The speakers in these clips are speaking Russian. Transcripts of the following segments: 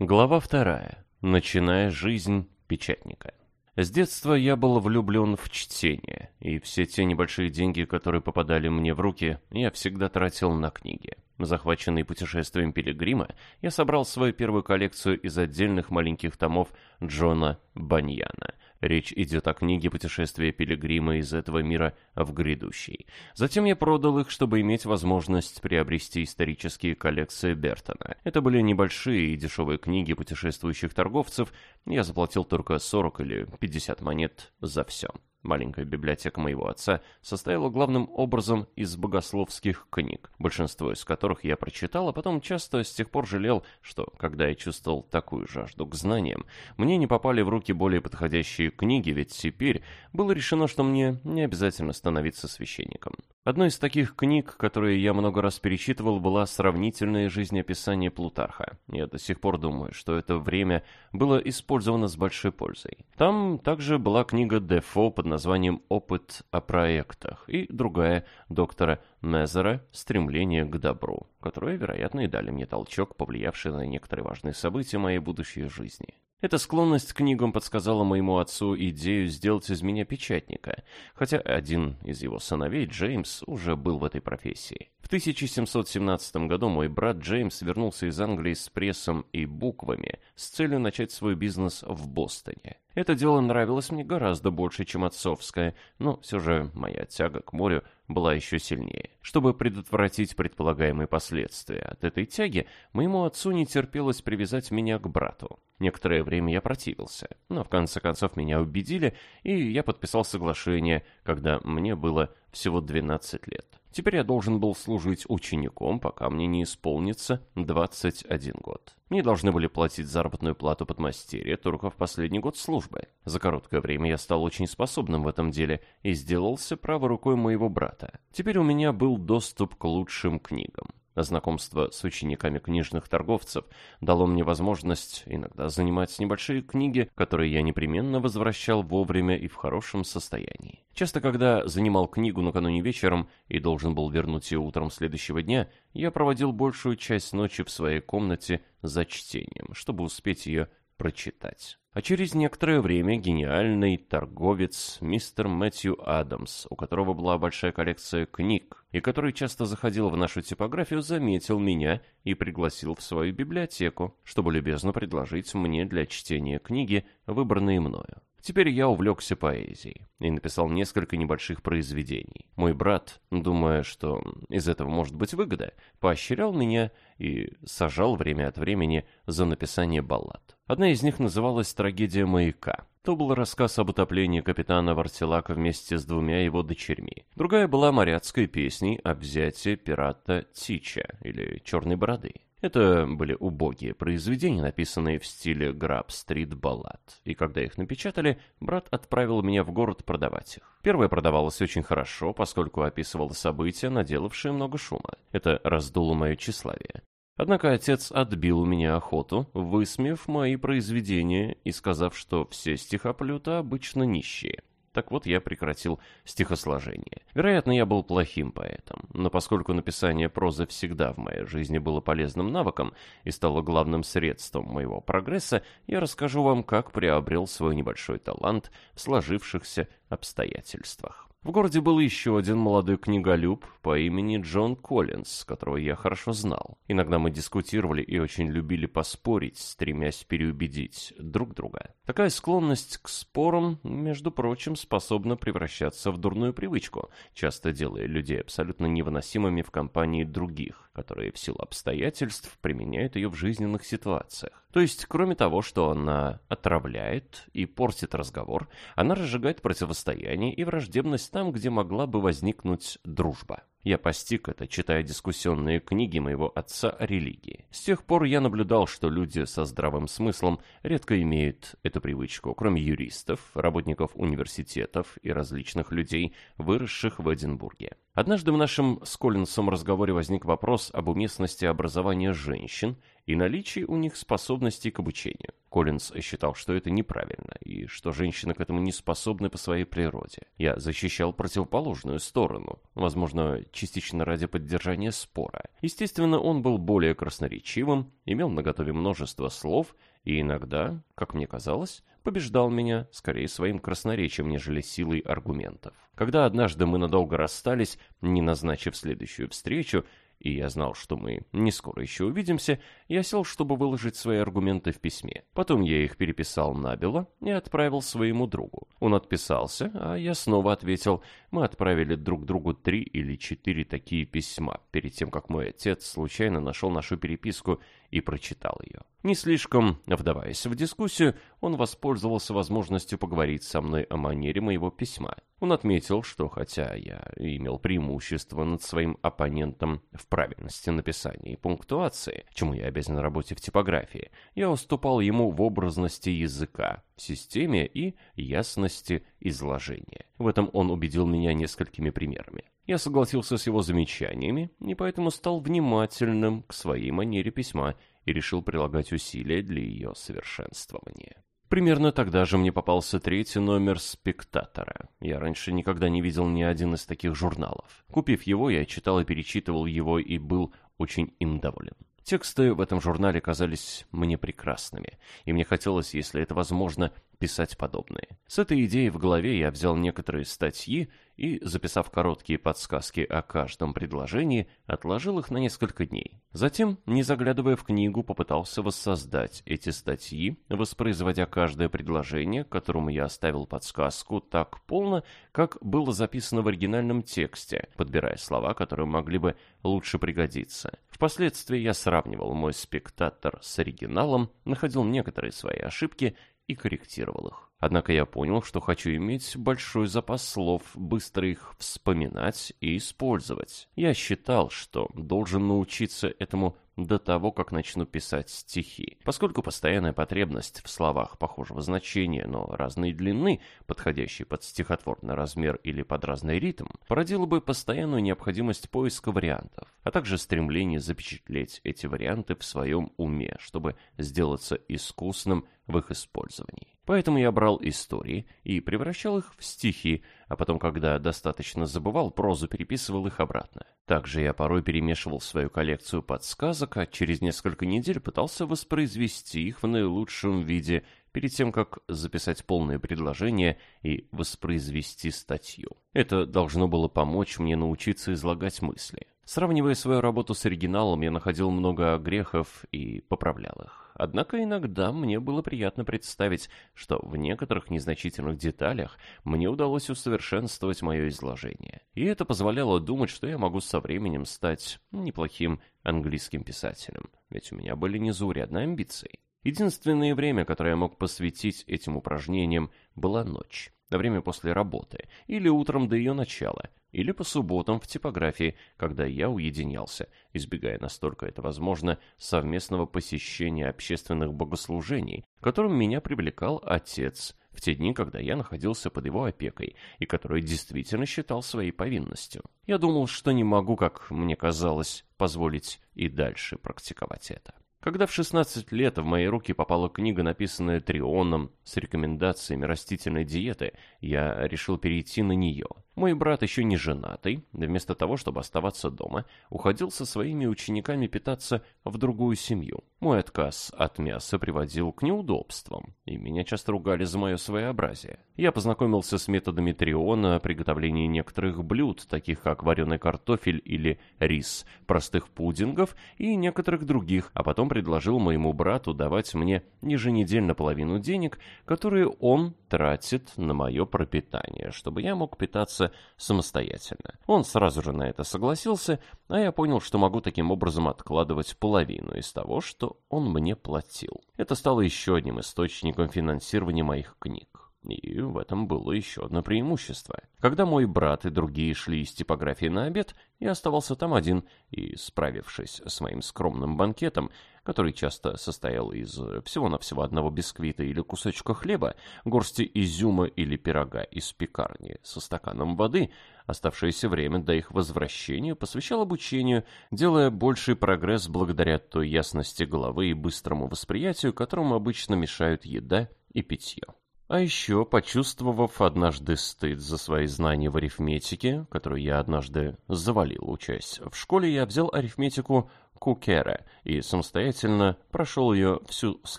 Глава вторая. Начиная жизнь печатника. С детства я был влюблен в чтение, и все те небольшие деньги, которые попадали мне в руки, я всегда тратил на книги. Захваченный путешествием Пилигрима, я собрал свою первую коллекцию из отдельных маленьких томов Джона Баньяна – Речь идет о книге «Путешествие пилигрима из этого мира в грядущий». Затем я продал их, чтобы иметь возможность приобрести исторические коллекции Бертона. Это были небольшие и дешевые книги путешествующих торговцев. Я заплатил только 40 или 50 монет за все. Маленькая библиотека моего отца состояла главным образом из богословских книг, большинство из которых я прочитал, а потом часто с тех пор жалел, что, когда я чувствовал такую жажду к знаниям, мне не попали в руки более подходящие книги, ведь теперь было решено, что мне не обязательно становиться священником. Одной из таких книг, которые я много раз перечитывал, была «Сравнительное жизнеописание Плутарха». Я до сих пор думаю, что это время было использовано с большой пользой. Там также была книга Дефо под названием «Опыт о проектах» и другая доктора Мезера «Стремление к добру», которые, вероятно, и дали мне толчок, повлиявший на некоторые важные события моей будущей жизни. Эта склонность к книгам подсказала моему отцу идею сделать из меня печатника, хотя один из его сыновей, Джеймс, уже был в этой профессии. В 1717 году мой брат Джеймс вернулся из Англии с прессом и буквами с целью начать свой бизнес в Бостоне. Это дело нравилось мне гораздо больше, чем отцовское, но все же моя тяга к морю была еще сильнее. Чтобы предотвратить предполагаемые последствия от этой тяги, моему отцу не терпелось привязать меня к брату. Некоторое время я противился, но в конце концов меня убедили, и я подписал соглашение, когда мне было всего 12 лет. Теперь я должен был служить учеником, пока мне не исполнится 21 год. Мне должны были платить заработную плату подмастерья только в последний год службы. За короткое время я стал очень способным в этом деле и сделался правой рукой моего брата. Теперь у меня был доступ к лучшим книгам. Знакомство с учениками книжных торговцев дало мне возможность иногда занимать небольшие книги, которые я непременно возвращал вовремя и в хорошем состоянии. Часто, когда занимал книгу накануне вечером и должен был вернуть ее утром следующего дня, я проводил большую часть ночи в своей комнате за чтением, чтобы успеть ее прочитать. А через некоторое время гениальный торговец мистер Мэтью Адамс, у которого была большая коллекция книг, и который часто заходил в нашу типографию, заметил меня и пригласил в свою библиотеку, чтобы любезно предложить мне для чтения книги, выбранные мною. Теперь я увлекся поэзией и написал несколько небольших произведений. Мой брат, думая, что из этого может быть выгода, поощрял меня и сажал время от времени за написание баллад. Одна из них называлась «Трагедия маяка». То был рассказ об утоплении капитана Вартилака вместе с двумя его дочерьми. Другая была моряцкой песней о взятии пирата Тича, или Черной Бороды. Это были убогие произведения, написанные в стиле Граб-стрит баллад. И когда их напечатали, брат отправил меня в город продавать их. Первое продавалось очень хорошо, поскольку описывало события, наделавшие много шума. Это раздуло мое тщеславие. Однако отец отбил у меня охоту, высмеяв мои произведения и сказав, что все стихоплюта обычно нищие. Так вот, я прекратил стихосложение. Вероятно, я был плохим поэтом, но поскольку написание прозы всегда в моей жизни было полезным навыком и стало главным средством моего прогресса, я расскажу вам, как приобрел свой небольшой талант в сложившихся обстоятельствах. В городе был еще один молодой книголюб по имени Джон Коллинз, которого я хорошо знал. Иногда мы дискутировали и очень любили поспорить, стремясь переубедить друг друга. Такая склонность к спорам, между прочим, способна превращаться в дурную привычку, часто делая людей абсолютно невыносимыми в компании других, которые в силу обстоятельств применяют ее в жизненных ситуациях. То есть, кроме того, что она отравляет и портит разговор, она разжигает противостояние и враждебность там, где могла бы возникнуть дружба. Я постиг это, читая дискуссионные книги моего отца о религии. С тех пор я наблюдал, что люди со здравым смыслом редко имеют эту привычку, кроме юристов, работников университетов и различных людей, выросших в Эдинбурге. Однажды в нашем с Коллинсом разговоре возник вопрос об уместности образования женщин и наличии у них способностей к обучению. Коллинз считал, что это неправильно, и что женщины к этому не способны по своей природе. Я защищал противоположную сторону, возможно, частично ради поддержания спора. Естественно, он был более красноречивым, имел наготове множество слов и иногда, как мне казалось, побеждал меня скорее своим красноречием, нежели силой аргументов. Когда однажды мы надолго расстались, не назначив следующую встречу, и я знал, что мы не скоро еще увидимся, я сел, чтобы выложить свои аргументы в письме. Потом я их переписал набело и отправил своему другу. Он отписался, а я снова ответил. Мы отправили друг другу три или четыре такие письма, перед тем, как мой отец случайно нашел нашу переписку и прочитал ее. Не слишком вдаваясь в дискуссию, он воспользовался возможностью поговорить со мной о манере моего письма. Он отметил, что хотя я имел преимущество над своим оппонентом в правильности написания и пунктуации, чему я обязан работе в типографии, я уступал ему в образности языка, системе и ясности изложения. В этом он убедил меня несколькими примерами. Я согласился с его замечаниями и поэтому стал внимательным к своей манере письма и решил прилагать усилия для ее совершенствования. Примерно тогда же мне попался третий номер «Спектатора». Я раньше никогда не видел ни один из таких журналов. Купив его, я читал и перечитывал его и был очень им доволен. Тексты в этом журнале казались мне прекрасными, и мне хотелось, если это возможно, писать подобные. С этой идеей в голове я взял некоторые статьи и, записав короткие подсказки о каждом предложении, отложил их на несколько дней. Затем, не заглядывая в книгу, попытался воссоздать эти статьи, воспроизводя каждое предложение, которому я оставил подсказку, так полно, как было записано в оригинальном тексте, подбирая слова, которые могли бы лучше пригодиться. Впоследствии я сравнивал мой спектатор с оригиналом, находил некоторые свои ошибки и корректировал их. Однако я понял, что хочу иметь большой запас слов, быстро их вспоминать и использовать. Я считал, что должен научиться этому до того, как начну писать стихи. Поскольку постоянная потребность в словах похожего значения, но разной длины, подходящей под стихотворный размер или под разный ритм, породила бы постоянную необходимость поиска вариантов, а также стремление запечатлеть эти варианты в своем уме, чтобы сделаться искусным в их использовании. Поэтому я брал истории и превращал их в стихи, а потом, когда достаточно забывал прозу, переписывал их обратно. Также я порой перемешивал свою коллекцию подсказок, а через несколько недель пытался воспроизвести их в наилучшем виде перед тем, как записать полное предложение и воспроизвести статью. Это должно было помочь мне научиться излагать мысли. Сравнивая свою работу с оригиналом, я находил много грехов и поправлял их. Однако иногда мне было приятно представить, что в некоторых незначительных деталях мне удалось усовершенствовать мое изложение. И это позволяло думать, что я могу со временем стать неплохим английским писателем, ведь у меня были незаурядные амбиции. Единственное время, которое я мог посвятить этим упражнениям, была ночь, время после работы, или утром до ее начала, или по субботам в типографии, когда я уединялся, избегая настолько это возможно совместного посещения общественных богослужений, которым меня привлекал отец в те дни, когда я находился под его опекой и который действительно считал своей повинностью. Я думал, что не могу, как мне казалось, позволить и дальше практиковать это. Когда в 16 лет в мои руки попала книга, написанная Трионом с рекомендациями растительной диеты, я решил перейти на нее – мой брат, еще не женатый, вместо того, чтобы оставаться дома, уходил со своими учениками питаться в другую семью. Мой отказ от мяса приводил к неудобствам, и меня часто ругали за мое своеобразие. Я познакомился с методами Триона приготовления некоторых блюд, таких как вареный картофель или рис, простых пудингов и некоторых других, а потом предложил моему брату давать мне еженедельно половину денег, которые он тратит на мое пропитание, чтобы я мог питаться самостоятельно. Он сразу же на это согласился, а я понял, что могу таким образом откладывать половину из того, что он мне платил. Это стало еще одним источником финансирования моих книг. И в этом было еще одно преимущество. Когда мой брат и другие шли из типографии на обед, я оставался там один, и, справившись с моим скромным банкетом, который часто состоял из всего-навсего одного бисквита или кусочка хлеба, горсти изюма или пирога из пекарни со стаканом воды, Оставшееся время до их возвращения посвящал обучению, делая больший прогресс благодаря той ясности головы и быстрому восприятию, которому обычно мешают еда и питье. А еще, почувствовав однажды стыд за свои знания в арифметике, которую я однажды завалил, учась в школе, я взял арифметику Кукера и самостоятельно прошел ее всю с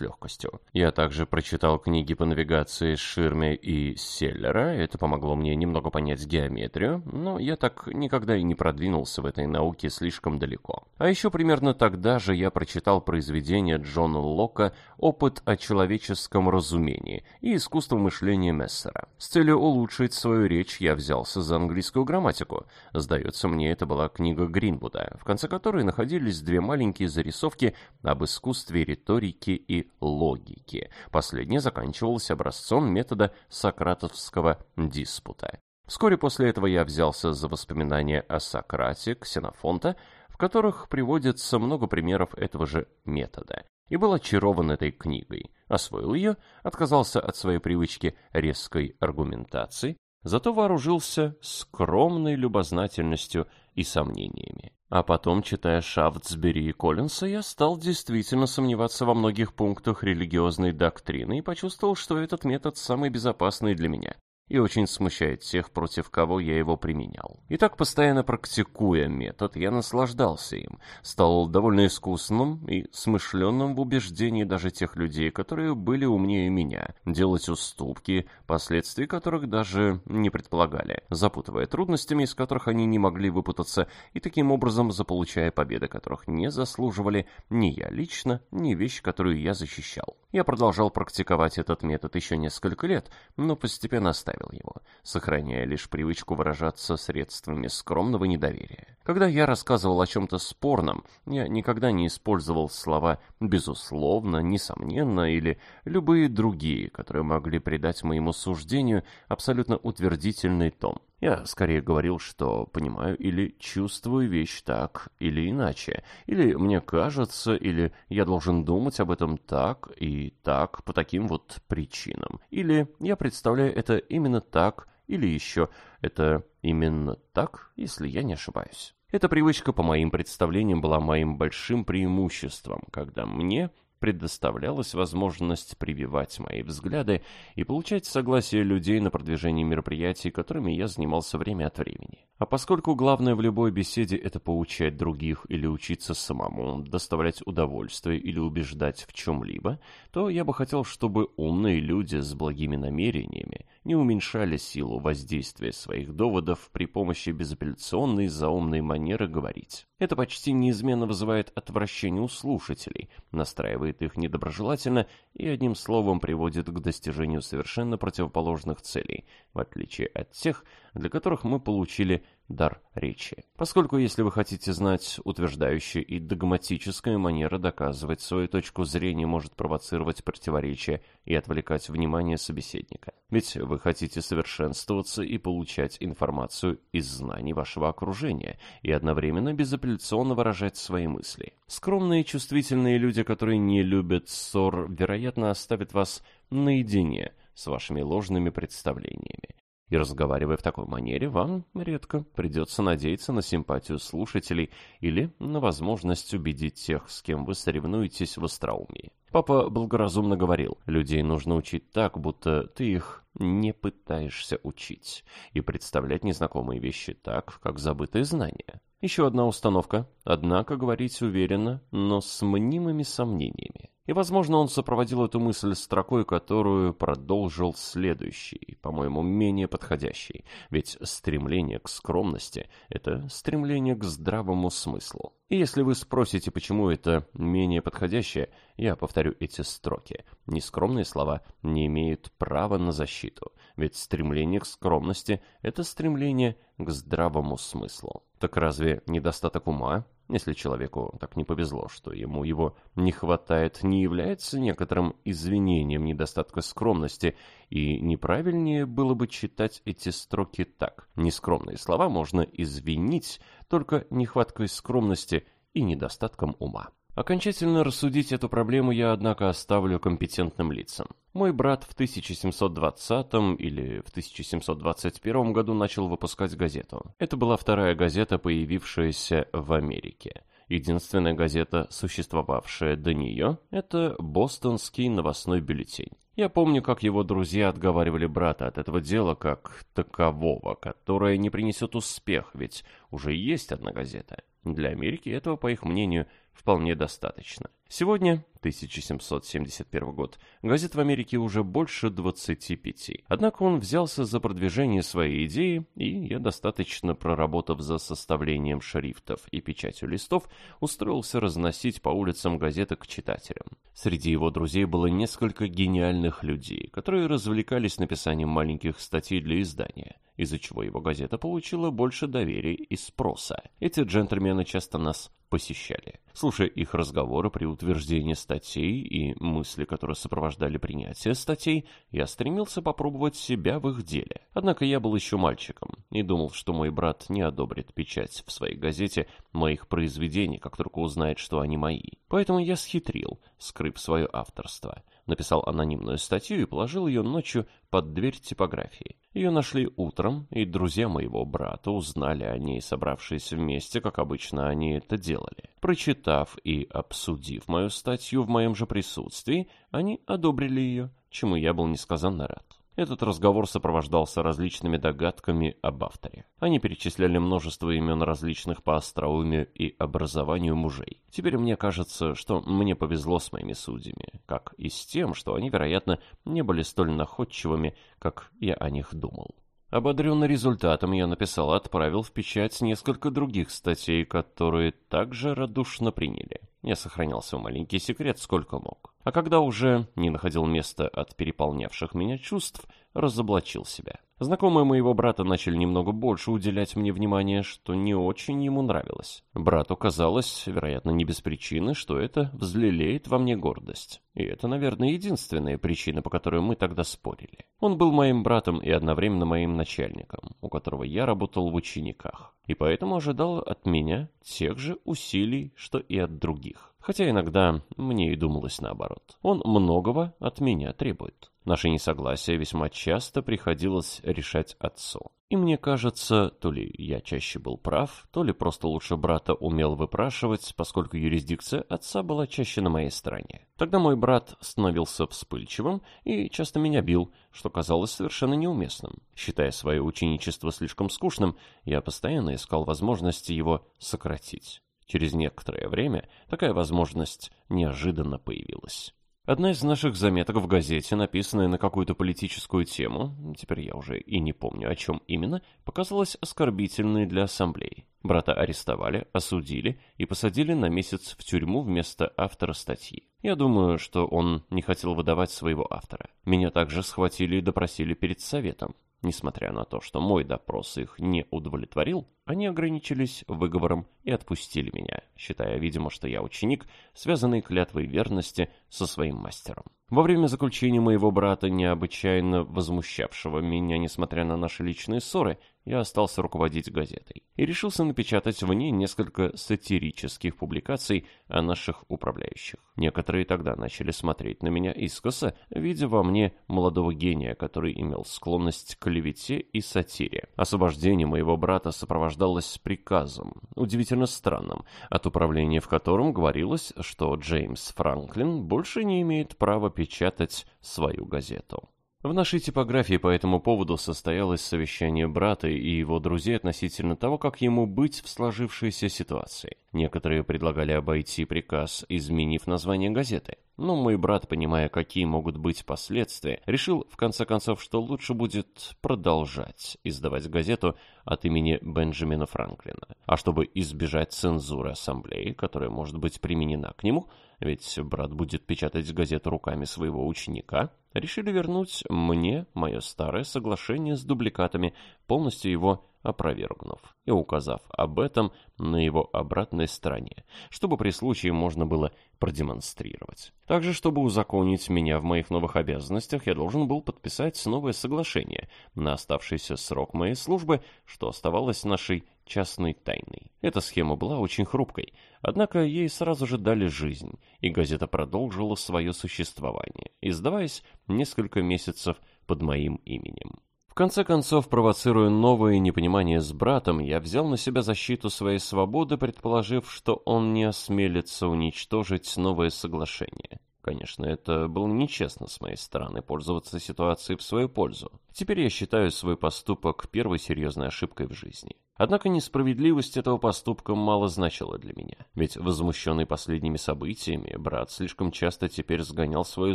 легкостью. Я также прочитал книги по навигации Ширме и Селлера, это помогло мне немного понять геометрию, но я так никогда и не продвинулся в этой науке слишком далеко. А еще примерно тогда же я прочитал произведение Джона Лока «Опыт о человеческом разумении» и «Искусство мышления Мессера». С целью улучшить свою речь я взялся за английскую грамматику. Сдается мне, это была книга Гринвуда, в конце которой находились две маленькие зарисовки об искусстве риторики и логики. Последняя заканчивалась образцом метода сократовского диспута. Вскоре после этого я взялся за воспоминания о Сократе Ксенофонта, в которых приводится много примеров этого же метода, и был очарован этой книгой. Освоил ее, отказался от своей привычки резкой аргументации, зато вооружился скромной любознательностью и сомнениями. А потом, читая Шафтсбери и Коллинса, я стал действительно сомневаться во многих пунктах религиозной доктрины и почувствовал, что этот метод самый безопасный для меня и очень смущает тех, против кого я его применял. И так, постоянно практикуя метод, я наслаждался им, стал довольно искусным и смышленным в убеждении даже тех людей, которые были умнее меня, делать уступки, последствий которых даже не предполагали, запутывая трудностями, из которых они не могли выпутаться, и таким образом заполучая победы, которых не заслуживали ни я лично, ни вещь, которую я защищал. Я продолжал практиковать этот метод еще несколько лет, но постепенно оставил его, сохраняя лишь привычку выражаться средствами скромного недоверия. Когда я рассказывал о чем-то спорном, я никогда не использовал слова «безусловно», «несомненно» или любые другие, которые могли придать моему суждению абсолютно утвердительный тон. Я скорее говорил, что понимаю или чувствую вещь так или иначе, или мне кажется, или я должен думать об этом так и так по таким вот причинам, или я представляю это именно так, или еще. Это именно так, если я не ошибаюсь. Эта привычка, по моим представлениям, была моим большим преимуществом, когда мне предоставлялась возможность прививать мои взгляды и получать согласие людей на продвижение мероприятий, которыми я занимался время от времени. А поскольку главное в любой беседе это поучать других или учиться самому, доставлять удовольствие или убеждать в чем-либо, то я бы хотел, чтобы умные люди с благими намерениями не уменьшали силу воздействия своих доводов при помощи безапелляционной заумной манеры говорить. Это почти неизменно вызывает отвращение у слушателей, настраивает их недоброжелательно и одним словом приводит к достижению совершенно противоположных целей, в отличие от тех, для которых мы получили дар речи. Поскольку, если вы хотите знать, утверждающая и догматическая манера доказывать свою точку зрения может провоцировать противоречия и отвлекать внимание собеседника. Ведь вы хотите совершенствоваться и получать информацию из знаний вашего окружения и одновременно безапелляционно выражать свои мысли. Скромные и чувствительные люди, которые не любят ссор, вероятно, оставят вас наедине с вашими ложными представлениями. И разговаривая в такой манере, вам редко придется надеяться на симпатию слушателей или на возможность убедить тех, с кем вы соревнуетесь в остроумии. Папа благоразумно говорил, людей нужно учить так, будто ты их не пытаешься учить, и представлять незнакомые вещи так, как забытые знания. Еще одна установка, однако говорить уверенно, но с мнимыми сомнениями. И, возможно, он сопроводил эту мысль строкой, которую продолжил следующий, по-моему, менее подходящий. Ведь стремление к скромности — это стремление к здравому смыслу. И если вы спросите, почему это менее подходящее, я повторю эти строки. Нескромные слова не имеют права на защиту, ведь стремление к скромности — это стремление к здравому смыслу. Так разве недостаток ума если человеку так не повезло, что ему его не хватает, не является некоторым извинением недостатка скромности, и неправильнее было бы читать эти строки так. Нескромные слова можно извинить только нехваткой скромности и недостатком ума. Окончательно рассудить эту проблему я, однако, оставлю компетентным лицам. Мой брат в 1720 или в 1721 году начал выпускать газету. Это была вторая газета, появившаяся в Америке. Единственная газета, существовавшая до нее, это «Бостонский новостной бюллетень». Я помню, как его друзья отговаривали брата от этого дела как такового, которое не принесет успех, ведь уже есть одна газета. Для Америки этого, по их мнению, вполне достаточно. Сегодня, 1771 год, газет в Америке уже больше 25. Однако он взялся за продвижение своей идеи, и я, достаточно проработав за составлением шрифтов и печатью листов, устроился разносить по улицам газеты к читателям. Среди его друзей было несколько гениальных людей, которые развлекались написанием маленьких статей для издания из-за чего его газета получила больше доверия и спроса. Эти джентльмены часто нас посещали. Слушая их разговоры при утверждении статей и мысли, которые сопровождали принятие статей, я стремился попробовать себя в их деле. Однако я был еще мальчиком и думал, что мой брат не одобрит печать в своей газете моих произведений, как только узнает, что они мои. Поэтому я схитрил, скрыв свое авторство написал анонимную статью и положил ее ночью под дверь типографии. Ее нашли утром, и друзья моего брата узнали о ней, собравшись вместе, как обычно они это делали. Прочитав и обсудив мою статью в моем же присутствии, они одобрили ее, чему я был несказанно рад. Этот разговор сопровождался различными догадками об авторе. Они перечисляли множество имен различных по остроумию и образованию мужей. Теперь мне кажется, что мне повезло с моими судьями, как и с тем, что они, вероятно, не были столь находчивыми, как я о них думал. Ободренный результатом, я написал и отправил в печать несколько других статей, которые также радушно приняли. Я сохранял свой маленький секрет сколько мог. А когда уже не находил места от переполнявших меня чувств, разоблачил себя. Знакомые моего брата начали немного больше уделять мне внимание, что не очень ему нравилось. Брату казалось, вероятно, не без причины, что это взлелеет во мне гордость. И это, наверное, единственная причина, по которой мы тогда спорили. Он был моим братом и одновременно моим начальником, у которого я работал в учениках, и поэтому ожидал от меня тех же усилий, что и от других. Хотя иногда мне и думалось наоборот. Он многого от меня требует. Наше несогласие весьма часто приходилось решать отцу. И мне кажется, то ли я чаще был прав, то ли просто лучше брата умел выпрашивать, поскольку юрисдикция отца была чаще на моей стороне. Тогда мой брат становился вспыльчивым и часто меня бил, что казалось совершенно неуместным. Считая свое ученичество слишком скучным, я постоянно искал возможности его сократить. Через некоторое время такая возможность неожиданно появилась. Одна из наших заметок в газете, написанная на какую-то политическую тему, теперь я уже и не помню, о чем именно, показалась оскорбительной для ассамблеи. Брата арестовали, осудили и посадили на месяц в тюрьму вместо автора статьи. Я думаю, что он не хотел выдавать своего автора. Меня также схватили и допросили перед советом. Несмотря на то, что мой допрос их не удовлетворил, они ограничились выговором и отпустили меня, считая, видимо, что я ученик, связанный клятвой верности со своим мастером. Во время заключения моего брата, необычайно возмущавшего меня, несмотря на наши личные ссоры, я остался руководить газетой и решился напечатать в ней несколько сатирических публикаций о наших управляющих. Некоторые тогда начали смотреть на меня искоса, видя во мне молодого гения, который имел склонность к клевете и сатире. Освобождение моего брата сопровождалось приказом, удивительно странным, от управления в котором говорилось, что Джеймс Франклин больше не имеет права печатать свою газету. В нашей типографии по этому поводу состоялось совещание брата и его друзей относительно того, как ему быть в сложившейся ситуации. Некоторые предлагали обойти приказ, изменив название газеты. Но мой брат, понимая, какие могут быть последствия, решил, в конце концов, что лучше будет продолжать издавать газету от имени Бенджамина Франклина. А чтобы избежать цензуры ассамблеи, которая может быть применена к нему, ведь брат будет печатать газету руками своего ученика, решили вернуть мне мое старое соглашение с дубликатами, полностью его опровергнув и указав об этом на его обратной стороне, чтобы при случае можно было продемонстрировать. Также, чтобы узаконить меня в моих новых обязанностях, я должен был подписать новое соглашение на оставшийся срок моей службы, что оставалось нашей частной тайной. Эта схема была очень хрупкой, однако ей сразу же дали жизнь, и газета продолжила свое существование, издаваясь несколько месяцев под моим именем. В конце концов, провоцируя новое непонимание с братом, я взял на себя защиту своей свободы, предположив, что он не осмелится уничтожить новое соглашение. Конечно, это было нечестно с моей стороны пользоваться ситуацией в свою пользу. Теперь я считаю свой поступок первой серьезной ошибкой в жизни. Однако несправедливость этого поступка мало значила для меня. Ведь возмущенный последними событиями, брат слишком часто теперь сгонял свою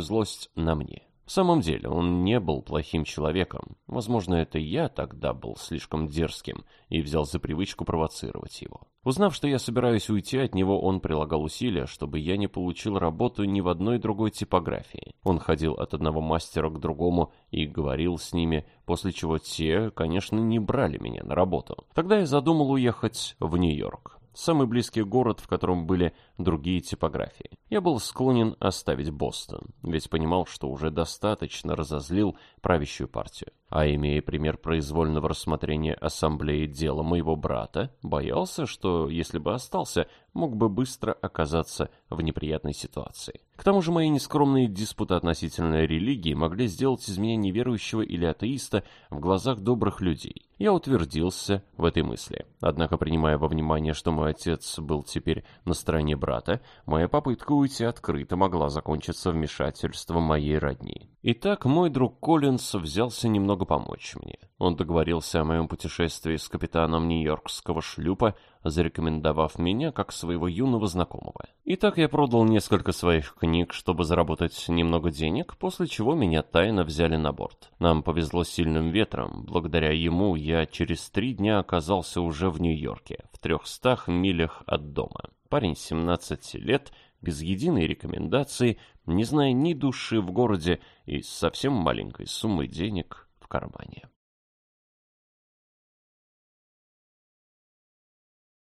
злость на мне. В самом деле, он не был плохим человеком. Возможно, это я тогда был слишком дерзким и взял за привычку провоцировать его. Узнав, что я собираюсь уйти от него, он прилагал усилия, чтобы я не получил работу ни в одной другой типографии. Он ходил от одного мастера к другому и говорил с ними, после чего те, конечно, не брали меня на работу. Тогда я задумал уехать в Нью-Йорк самый близкий город, в котором были другие типографии. Я был склонен оставить Бостон, ведь понимал, что уже достаточно разозлил правящую партию. А имея пример произвольного рассмотрения ассамблеи дела моего брата, боялся, что, если бы остался, мог бы быстро оказаться в неприятной ситуации. К тому же мои нескромные диспуты относительно религии могли сделать из меня неверующего или атеиста в глазах добрых людей. Я утвердился в этой мысли. Однако, принимая во внимание, что мой отец был теперь на стороне брата, моя попытка уйти открыто могла закончиться вмешательством моей родни. Итак, мой друг Коллинс взялся немного помочь мне. Он договорился о моем путешествии с капитаном нью-йоркского шлюпа, зарекомендовав меня как своего юного знакомого. Итак, я продал несколько своих книг, чтобы заработать немного денег, после чего меня тайно взяли на борт. Нам повезло сильным ветром. Благодаря ему я через три дня оказался уже в Нью-Йорке, в трехстах милях от дома. Парень 17 лет, без единой рекомендации, не зная ни души в городе и с совсем маленькой суммой денег в кармане.